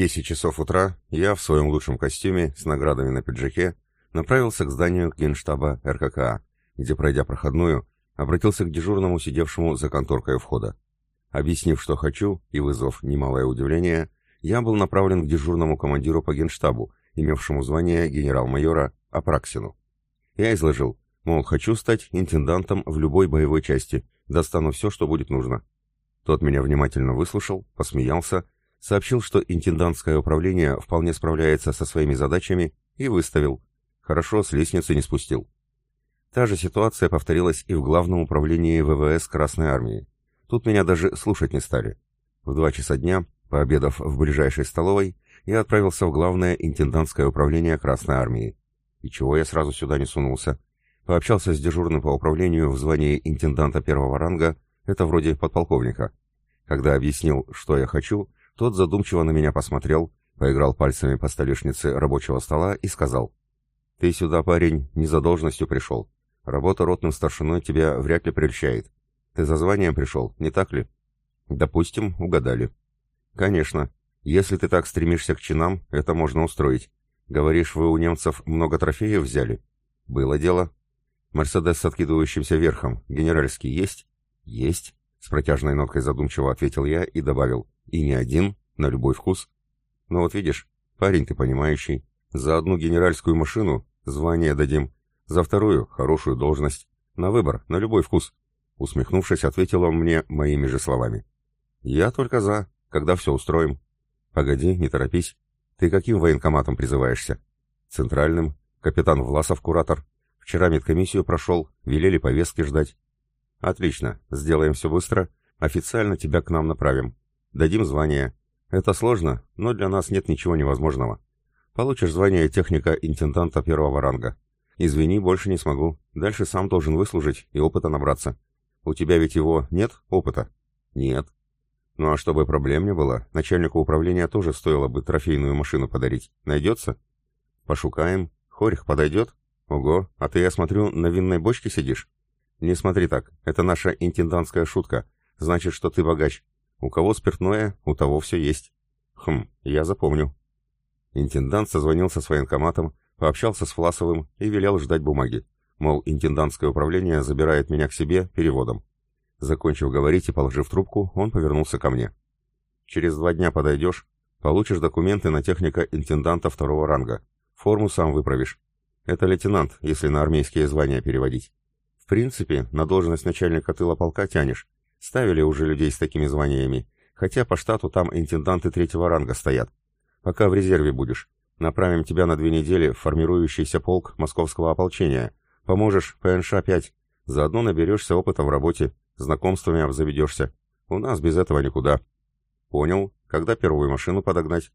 10 часов утра я в своем лучшем костюме с наградами на пиджаке направился к зданию генштаба РККА, где, пройдя проходную, обратился к дежурному, сидевшему за конторкой входа. Объяснив, что хочу, и вызвав немалое удивление, я был направлен к дежурному командиру по генштабу, имевшему звание генерал-майора Апраксину. Я изложил, мол, хочу стать интендантом в любой боевой части, достану все, что будет нужно. Тот меня внимательно выслушал, посмеялся, сообщил, что интендантское управление вполне справляется со своими задачами и выставил. Хорошо, с лестницы не спустил. Та же ситуация повторилась и в Главном управлении ВВС Красной Армии. Тут меня даже слушать не стали. В два часа дня, пообедав в ближайшей столовой, я отправился в Главное интендантское управление Красной Армии. И чего я сразу сюда не сунулся? Пообщался с дежурным по управлению в звании интенданта первого ранга, это вроде подполковника. Когда объяснил, что я хочу, тот задумчиво на меня посмотрел, поиграл пальцами по столешнице рабочего стола и сказал, «Ты сюда, парень, не за должностью пришел. Работа ротным старшиной тебя вряд ли прельщает. Ты за званием пришел, не так ли?» «Допустим, угадали». «Конечно. Если ты так стремишься к чинам, это можно устроить. Говоришь, вы у немцев много трофеев взяли?» «Было дело». «Мерседес с откидывающимся верхом, генеральский, есть?» «Есть», — с протяжной ноткой задумчиво ответил я и добавил. «И не один, на любой вкус». «Ну вот видишь, парень ты понимающий. За одну генеральскую машину звание дадим. За вторую — хорошую должность. На выбор, на любой вкус». Усмехнувшись, ответил он мне моими же словами. «Я только за, когда все устроим». «Погоди, не торопись. Ты каким военкоматом призываешься?» «Центральным. Капитан Власов, куратор. Вчера медкомиссию прошел, велели повестки ждать. «Отлично. Сделаем все быстро. Официально тебя к нам направим. Дадим звание. Это сложно, но для нас нет ничего невозможного. Получишь звание техника-интенданта первого ранга. Извини, больше не смогу. Дальше сам должен выслужить и опыта набраться. У тебя ведь его нет, опыта? Нет. Ну а чтобы проблем не было, начальнику управления тоже стоило бы трофейную машину подарить. Найдется? Пошукаем. Хорих подойдет? Ого, а ты, я смотрю, на винной бочке сидишь? «Не смотри так, это наша интендантская шутка. Значит, что ты богач. У кого спиртное, у того все есть». «Хм, я запомню». Интендант созвонился с военкоматом, пообщался с Власовым и велел ждать бумаги. Мол, интендантское управление забирает меня к себе переводом. Закончив говорить и положив трубку, он повернулся ко мне. «Через два дня подойдешь, получишь документы на техника интенданта второго ранга. Форму сам выправишь. Это лейтенант, если на армейские звания переводить принципе, на должность начальника тыла полка тянешь. Ставили уже людей с такими званиями, хотя по штату там интенданты третьего ранга стоят. Пока в резерве будешь. Направим тебя на две недели в формирующийся полк московского ополчения. Поможешь ПНШ-5. Заодно наберешься опыта в работе, знакомствами обзаведешься. У нас без этого никуда. Понял. Когда первую машину подогнать?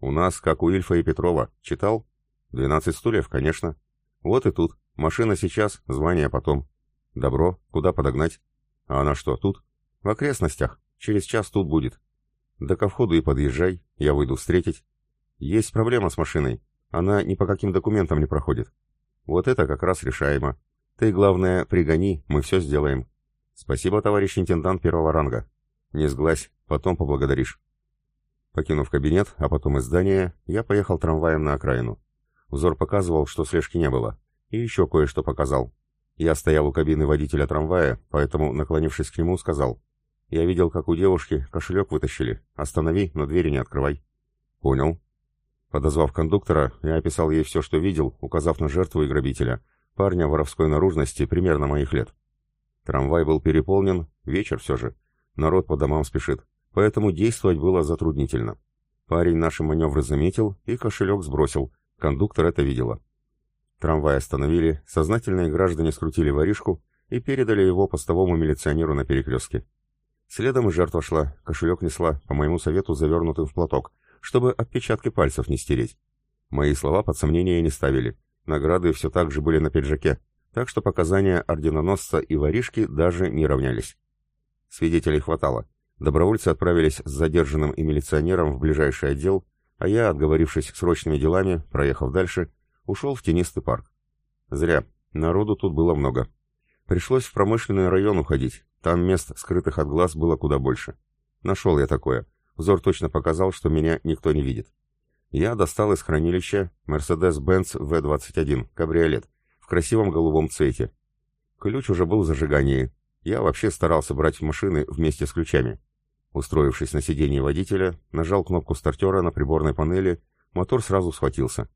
У нас, как у Ильфа и Петрова. Читал? Двенадцать стульев, конечно. Вот и тут. Машина сейчас, звание потом. Добро, куда подогнать? А она что, тут? В окрестностях. Через час тут будет. Да ко входу и подъезжай, я выйду встретить. Есть проблема с машиной. Она ни по каким документам не проходит. Вот это как раз решаемо. Ты, главное, пригони, мы все сделаем. Спасибо, товарищ интендант первого ранга. Не сглазь, потом поблагодаришь. Покинув кабинет, а потом из здания, я поехал трамваем на окраину. Узор показывал, что слежки не было. И еще кое-что показал. Я стоял у кабины водителя трамвая, поэтому, наклонившись к нему, сказал. «Я видел, как у девушки кошелек вытащили. Останови, но двери не открывай». «Понял». Подозвав кондуктора, я описал ей все, что видел, указав на жертву и грабителя. Парня воровской наружности, примерно моих лет. Трамвай был переполнен, вечер все же. Народ по домам спешит, поэтому действовать было затруднительно. Парень наши маневры заметил и кошелек сбросил. Кондуктор это видела. Трамвай остановили, сознательные граждане скрутили воришку и передали его постовому милиционеру на перекрестке. Следом жертва шла, кошелек несла, по моему совету, завернутым в платок, чтобы отпечатки пальцев не стереть. Мои слова под сомнение не ставили. Награды все так же были на пиджаке, так что показания орденоносца и воришки даже не равнялись. Свидетелей хватало. Добровольцы отправились с задержанным и милиционером в ближайший отдел, а я, отговорившись срочными делами, проехав дальше, ушел в тенистый парк. Зря, народу тут было много. Пришлось в промышленный район уходить, там мест, скрытых от глаз, было куда больше. Нашел я такое. Взор точно показал, что меня никто не видит. Я достал из хранилища Mercedes-Benz V21 кабриолет в красивом голубом цвете. Ключ уже был в зажигании. Я вообще старался брать машины вместе с ключами. Устроившись на сиденье водителя, нажал кнопку стартера на приборной панели, мотор сразу схватился.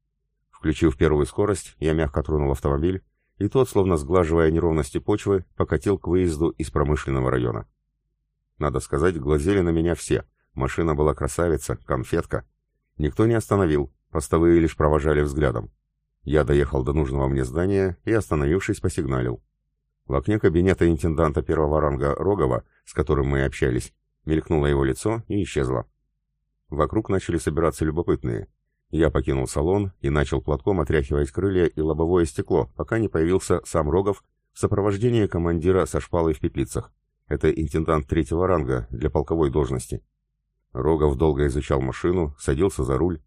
Включив первую скорость, я мягко тронул автомобиль, и тот, словно сглаживая неровности почвы, покатил к выезду из промышленного района. Надо сказать, глазели на меня все. Машина была красавица, конфетка. Никто не остановил, постовые лишь провожали взглядом. Я доехал до нужного мне здания и, остановившись, посигналил. В окне кабинета интенданта первого ранга Рогова, с которым мы общались, мелькнуло его лицо и исчезло. Вокруг начали собираться любопытные. Я покинул салон и начал платком отряхивать крылья и лобовое стекло, пока не появился сам Рогов в сопровождении командира со шпалой в петлицах. Это интендант третьего ранга для полковой должности. Рогов долго изучал машину, садился за руль.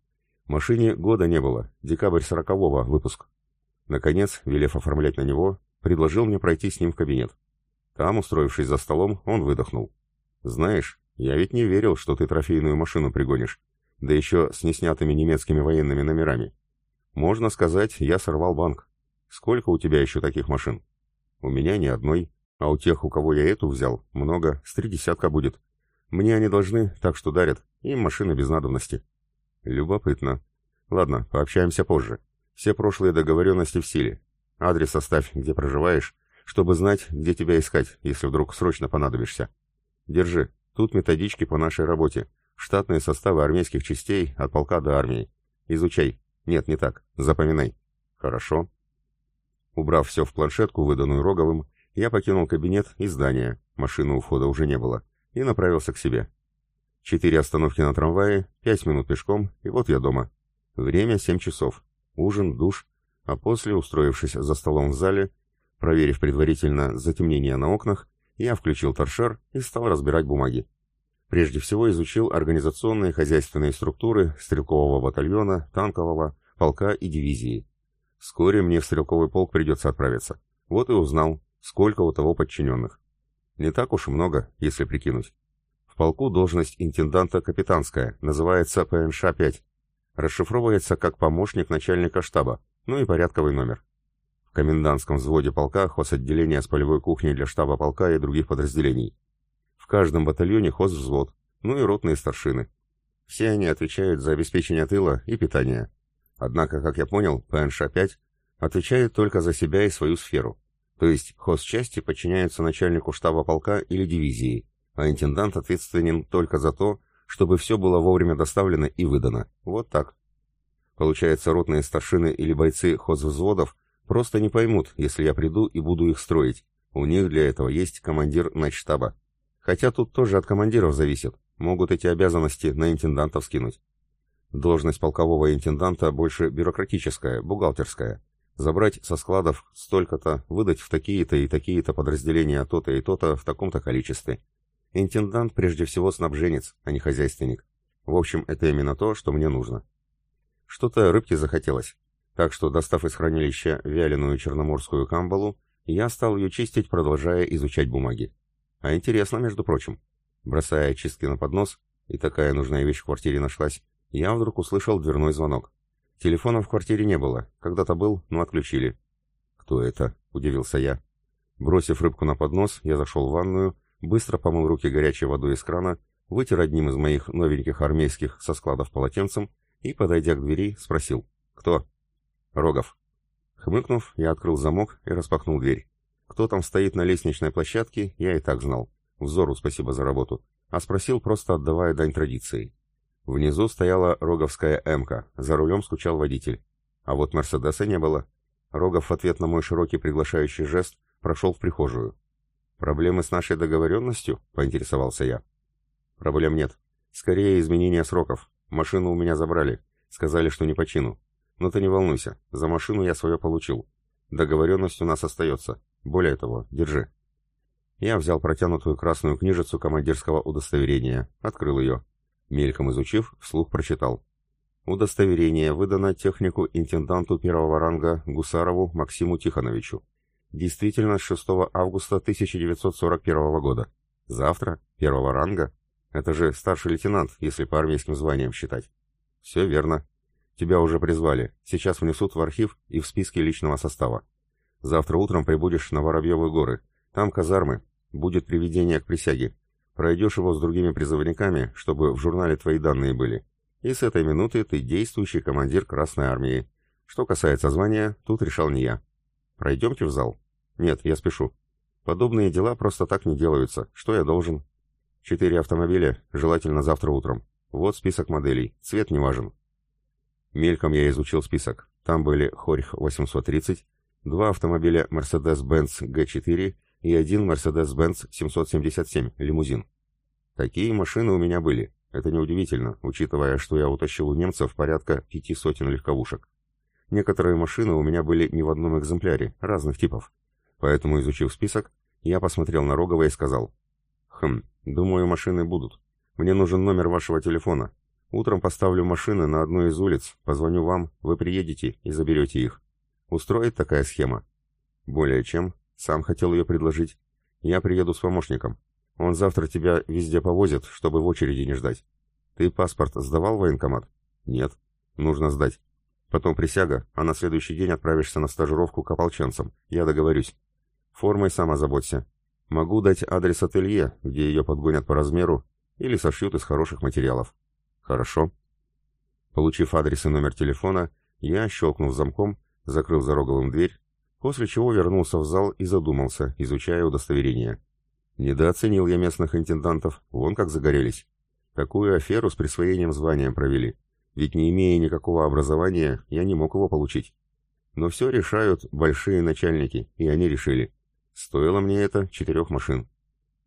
Машине года не было, декабрь сорокового выпуск. Наконец, велев оформлять на него, предложил мне пройти с ним в кабинет. Там, устроившись за столом, он выдохнул. «Знаешь, я ведь не верил, что ты трофейную машину пригонишь, да еще с неснятыми немецкими военными номерами. Можно сказать, я сорвал банк. Сколько у тебя еще таких машин?» «У меня ни одной, а у тех, у кого я эту взял, много, с три десятка будет. Мне они должны, так что дарят. Им машины без надобности. Любопытно. Ладно, пообщаемся позже. Все прошлые договоренности в силе. Адрес оставь, где проживаешь, чтобы знать, где тебя искать, если вдруг срочно понадобишься. Держи. Тут методички по нашей работе. Штатные составы армейских частей от полка до армии. Изучай. Нет, не так. Запоминай. Хорошо. Убрав все в планшетку, выданную Роговым, я покинул кабинет и здание. Машины у входа уже не было и направился к себе. Четыре остановки на трамвае, пять минут пешком, и вот я дома. Время семь часов. Ужин, душ, а после, устроившись за столом в зале, проверив предварительно затемнение на окнах, я включил торшер и стал разбирать бумаги. Прежде всего изучил организационные и хозяйственные структуры стрелкового батальона, танкового, полка и дивизии. Вскоре мне в стрелковый полк придется отправиться. Вот и узнал, сколько у того подчиненных. Не так уж много, если прикинуть. В полку должность интенданта капитанская, называется ПНШ-5. Расшифровывается как помощник начальника штаба, ну и порядковый номер. В комендантском взводе полка хозотделение с полевой кухней для штаба полка и других подразделений. Каждом батальоне хозвзвод, ну и ротные старшины. Все они отвечают за обеспечение тыла и питание. Однако, как я понял, ПНШ-5 отвечает только за себя и свою сферу. То есть хозчасти подчиняются начальнику штаба полка или дивизии, а интендант ответственен только за то, чтобы все было вовремя доставлено и выдано. Вот так. Получается, ротные старшины или бойцы хозвзводов просто не поймут, если я приду и буду их строить. У них для этого есть командир начштаба. Хотя тут тоже от командиров зависит. Могут эти обязанности на интендантов скинуть. Должность полкового интенданта больше бюрократическая, бухгалтерская. Забрать со складов столько-то, выдать в такие-то и такие-то подразделения то-то и то-то в таком-то количестве. Интендант прежде всего снабженец, а не хозяйственник. В общем, это именно то, что мне нужно. Что-то рыбки захотелось. Так что, достав из хранилища вяленую черноморскую камбалу, я стал ее чистить, продолжая изучать бумаги. А интересно, между прочим. Бросая очистки на поднос, и такая нужная вещь в квартире нашлась, я вдруг услышал дверной звонок. Телефона в квартире не было. Когда-то был, но отключили. «Кто это?» — удивился я. Бросив рыбку на поднос, я зашел в ванную, быстро помыл руки горячей водой из крана, вытер одним из моих новеньких армейских со складов полотенцем и, подойдя к двери, спросил. «Кто?» «Рогов». Хмыкнув, я открыл замок и распахнул дверь. Кто там стоит на лестничной площадке, я и так знал. Взору спасибо за работу. А спросил, просто отдавая дань традиции. Внизу стояла роговская «Эмка», за рулем скучал водитель. А вот «Мерседеса» не было. Рогов в ответ на мой широкий приглашающий жест прошел в прихожую. «Проблемы с нашей договоренностью?» — поинтересовался я. «Проблем нет. Скорее изменение сроков. Машину у меня забрали. Сказали, что не по чину. Но ты не волнуйся, за машину я свое получил. Договоренность у нас остается. Более того, держи». Я взял протянутую красную книжицу командирского удостоверения, открыл ее. Мельком изучив, вслух прочитал. Удостоверение выдано технику-интенданту первого ранга Гусарову Максиму Тихоновичу. Действительно, с 6 августа 1941 года. Завтра? Первого ранга? Это же старший лейтенант, если по армейским званиям считать. Все верно. Тебя уже призвали. Сейчас внесут в архив и в списки личного состава. Завтра утром прибудешь на Воробьевы горы. Там казармы. Будет приведение к присяге. Пройдешь его с другими призывниками, чтобы в журнале твои данные были. И с этой минуты ты действующий командир Красной Армии. Что касается звания, тут решал не я. Пройдемте в зал. Нет, я спешу. Подобные дела просто так не делаются. Что я должен? Четыре автомобиля, желательно завтра утром. Вот список моделей. Цвет не важен. Мельком я изучил список. Там были Хорьх 830, два автомобиля Mercedes-Benz G4 и один Mercedes-Benz 777 лимузин. Такие машины у меня были. Это неудивительно, учитывая, что я утащил у немцев порядка пяти сотен легковушек. Некоторые машины у меня были не в одном экземпляре, разных типов. Поэтому, изучив список, я посмотрел на Рогова и сказал, «Хм, думаю, машины будут. Мне нужен номер вашего телефона. Утром поставлю машины на одну из улиц, позвоню вам, вы приедете и заберете их. Устроит такая схема?» «Более чем. Сам хотел ее предложить. Я приеду с помощником. Он завтра тебя везде повозит, чтобы в очереди не ждать. Ты паспорт сдавал в военкомат? Нет. Нужно сдать. Потом присяга, а на следующий день отправишься на стажировку к ополченцам. Я договорюсь. Формой сам озаботься. Могу дать адрес ателье, где ее подгонят по размеру, или сошьют из хороших материалов. Хорошо. Получив адрес и номер телефона, я, щелкнув замком, закрыл за Роговым дверь, после чего вернулся в зал и задумался, изучая удостоверение. Недооценил я местных интендантов, вон как загорелись. Какую аферу с присвоением звания провели. Ведь не имея никакого образования, я не мог его получить. Но все решают большие начальники, и они решили. Стоило мне это четырех машин.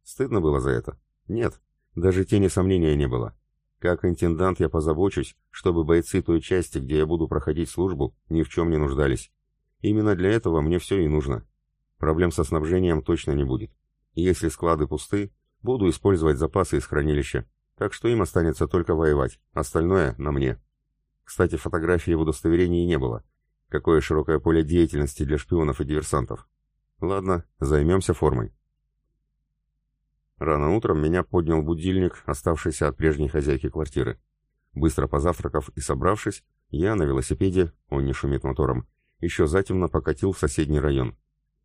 Стыдно было за это? Нет, даже тени сомнения не было. Как интендант я позабочусь, чтобы бойцы той части, где я буду проходить службу, ни в чем не нуждались. Именно для этого мне все и нужно. Проблем со снабжением точно не будет. Если склады пусты, буду использовать запасы из хранилища, так что им останется только воевать, остальное на мне. Кстати, фотографии в удостоверении не было. Какое широкое поле деятельности для шпионов и диверсантов. Ладно, займемся формой. Рано утром меня поднял будильник, оставшийся от прежней хозяйки квартиры. Быстро позавтракав и собравшись, я на велосипеде, он не шумит мотором, еще затемно покатил в соседний район.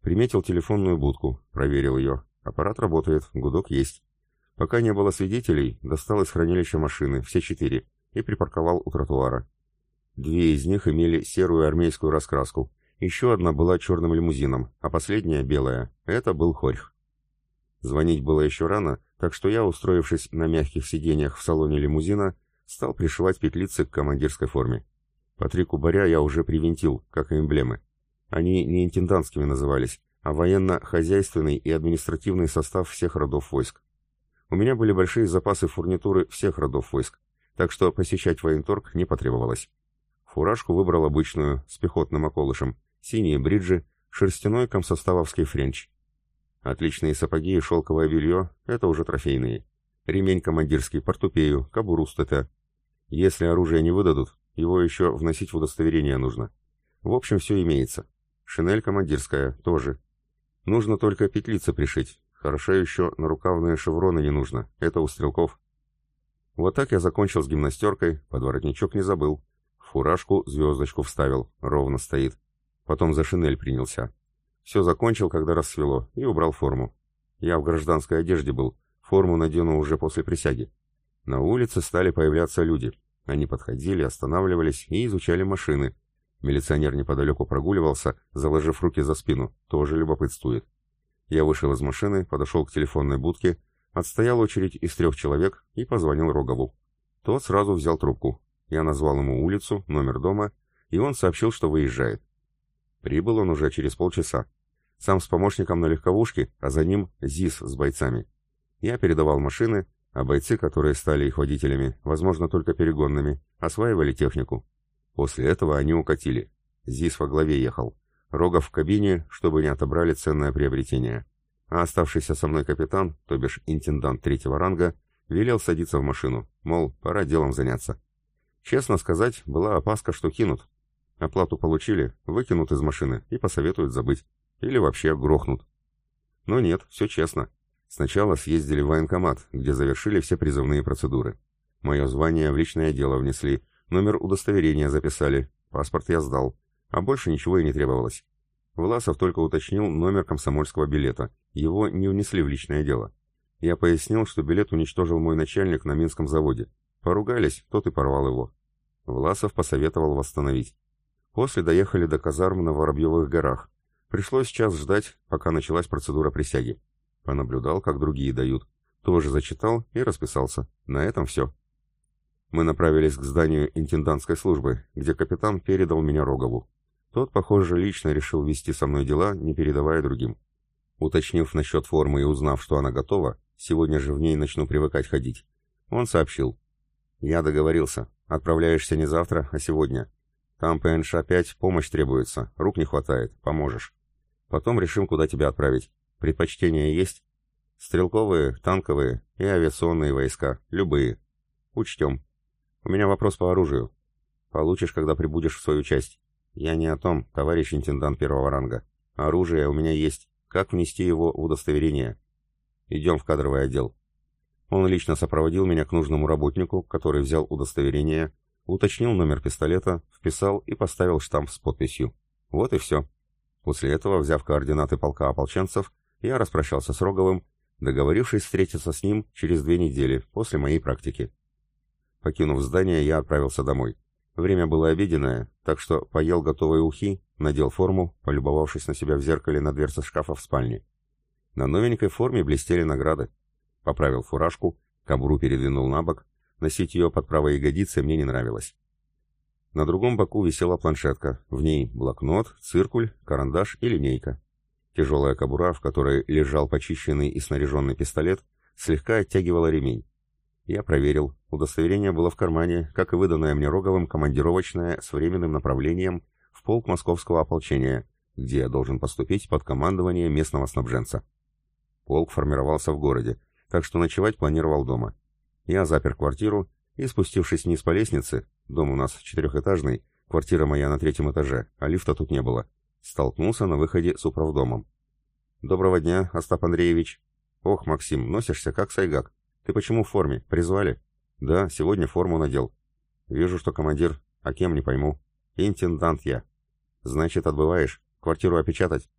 Приметил телефонную будку, проверил ее, Аппарат работает, гудок есть. Пока не было свидетелей, достал из хранилища машины, все четыре, и припарковал у тротуара. Две из них имели серую армейскую раскраску, еще одна была черным лимузином, а последняя белая. Это был Хорьх. Звонить было еще рано, так что я, устроившись на мягких сиденьях в салоне лимузина, стал пришивать петлицы к командирской форме. По три кубаря я уже привинтил, как и эмблемы. Они не интендантскими назывались, а военно-хозяйственный и административный состав всех родов войск. У меня были большие запасы фурнитуры всех родов войск, так что посещать военторг не потребовалось. Фуражку выбрал обычную, с пехотным околышем, синие бриджи, шерстяной комсоставовский френч. Отличные сапоги и шелковое белье — это уже трофейные. Ремень командирский, портупею, кобуру с ТТ. Если оружие не выдадут, его еще вносить в удостоверение нужно. В общем, все имеется. Шинель командирская, тоже. Нужно только петлицы пришить. Хорошо еще на рукавные шевроны не нужно. Это у стрелков. Вот так я закончил с гимнастеркой, подворотничок не забыл. фуражку звездочку вставил, ровно стоит. Потом за шинель принялся. Все закончил, когда рассвело, и убрал форму. Я в гражданской одежде был, форму надену уже после присяги. На улице стали появляться люди. Они подходили, останавливались и изучали машины, Милиционер неподалеку прогуливался, заложив руки за спину, тоже любопытствует. Я вышел из машины, подошел к телефонной будке, отстоял очередь из трех человек и позвонил Рогову. Тот сразу взял трубку. Я назвал ему улицу, номер дома, и он сообщил, что выезжает. Прибыл он уже через полчаса. Сам с помощником на легковушке, а за ним ЗИС с бойцами. Я передавал машины, а бойцы, которые стали их водителями, возможно, только перегонными, осваивали технику. После этого они укатили. Зис во главе ехал. Рогов в кабине, чтобы не отобрали ценное приобретение. А оставшийся со мной капитан, то бишь интендант третьего ранга, велел садиться в машину, мол, пора делом заняться. Честно сказать, была опаска, что кинут. Оплату получили, выкинут из машины и посоветуют забыть. Или вообще грохнут. Но нет, все честно. Сначала съездили в военкомат, где завершили все призывные процедуры. Мое звание в личное дело внесли, номер удостоверения записали, паспорт я сдал, а больше ничего и не требовалось. Власов только уточнил номер комсомольского билета, его не внесли в личное дело. Я пояснил, что билет уничтожил мой начальник на Минском заводе. Поругались, тот и порвал его. Власов посоветовал восстановить. После доехали до казарм на Воробьевых горах. Пришлось час ждать, пока началась процедура присяги. Понаблюдал, как другие дают. Тоже зачитал и расписался. На этом все. Мы направились к зданию интендантской службы, где капитан передал меня Рогову. Тот, похоже, лично решил вести со мной дела, не передавая другим. Уточнив насчет формы и узнав, что она готова, сегодня же в ней начну привыкать ходить, он сообщил. «Я договорился. Отправляешься не завтра, а сегодня. Там ПНШ-5 помощь требуется, рук не хватает, поможешь. Потом решим, куда тебя отправить. Предпочтения есть? Стрелковые, танковые и авиационные войска, любые. Учтем. У меня вопрос по оружию. Получишь, когда прибудешь в свою часть. Я не о том, товарищ интендант первого ранга. Оружие у меня есть. Как внести его в удостоверение? Идем в кадровый отдел. Он лично сопроводил меня к нужному работнику, который взял удостоверение, уточнил номер пистолета, вписал и поставил штамп с подписью. Вот и все. После этого, взяв координаты полка ополченцев, я распрощался с Роговым, договорившись встретиться с ним через две недели после моей практики. Покинув здание, я отправился домой. Время было обеденное, так что поел готовые ухи, надел форму, полюбовавшись на себя в зеркале на дверце шкафа в спальне. На новенькой форме блестели награды. Поправил фуражку, кобуру передвинул на бок, носить ее под правой ягодицей мне не нравилось. На другом боку висела планшетка, в ней блокнот, циркуль, карандаш и линейка. Тяжелая кобура, в которой лежал почищенный и снаряженный пистолет, слегка оттягивала ремень. Я проверил, удостоверение было в кармане, как и выданное мне Роговым командировочное с временным направлением в полк московского ополчения, где я должен поступить под командование местного снабженца. Полк формировался в городе, так что ночевать планировал дома. Я запер квартиру и, спустившись вниз по лестнице, Дом у нас четырехэтажный, квартира моя на третьем этаже, а лифта тут не было. Столкнулся на выходе с управдомом. «Доброго дня, Остап Андреевич». «Ох, Максим, носишься как сайгак. Ты почему в форме? Призвали?» «Да, сегодня форму надел». «Вижу, что командир. А кем, не пойму». «Интендант я». «Значит, отбываешь? Квартиру опечатать?»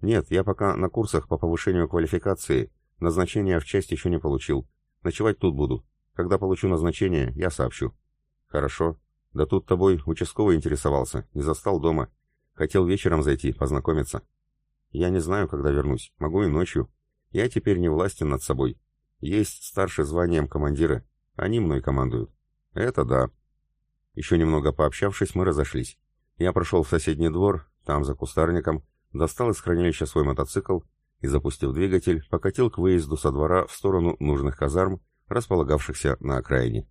«Нет, я пока на курсах по повышению квалификации. Назначения в часть еще не получил. Ночевать тут буду. Когда получу назначение, я сообщу». «Хорошо. Да тут тобой участковый интересовался, не застал дома. Хотел вечером зайти, познакомиться. Я не знаю, когда вернусь, могу и ночью. Я теперь не властен над собой. Есть старше званием командиры, они мной командуют. Это да». Еще немного пообщавшись, мы разошлись. Я прошел в соседний двор, там, за кустарником, достал из хранилища свой мотоцикл и, запустив двигатель, покатил к выезду со двора в сторону нужных казарм, располагавшихся на окраине.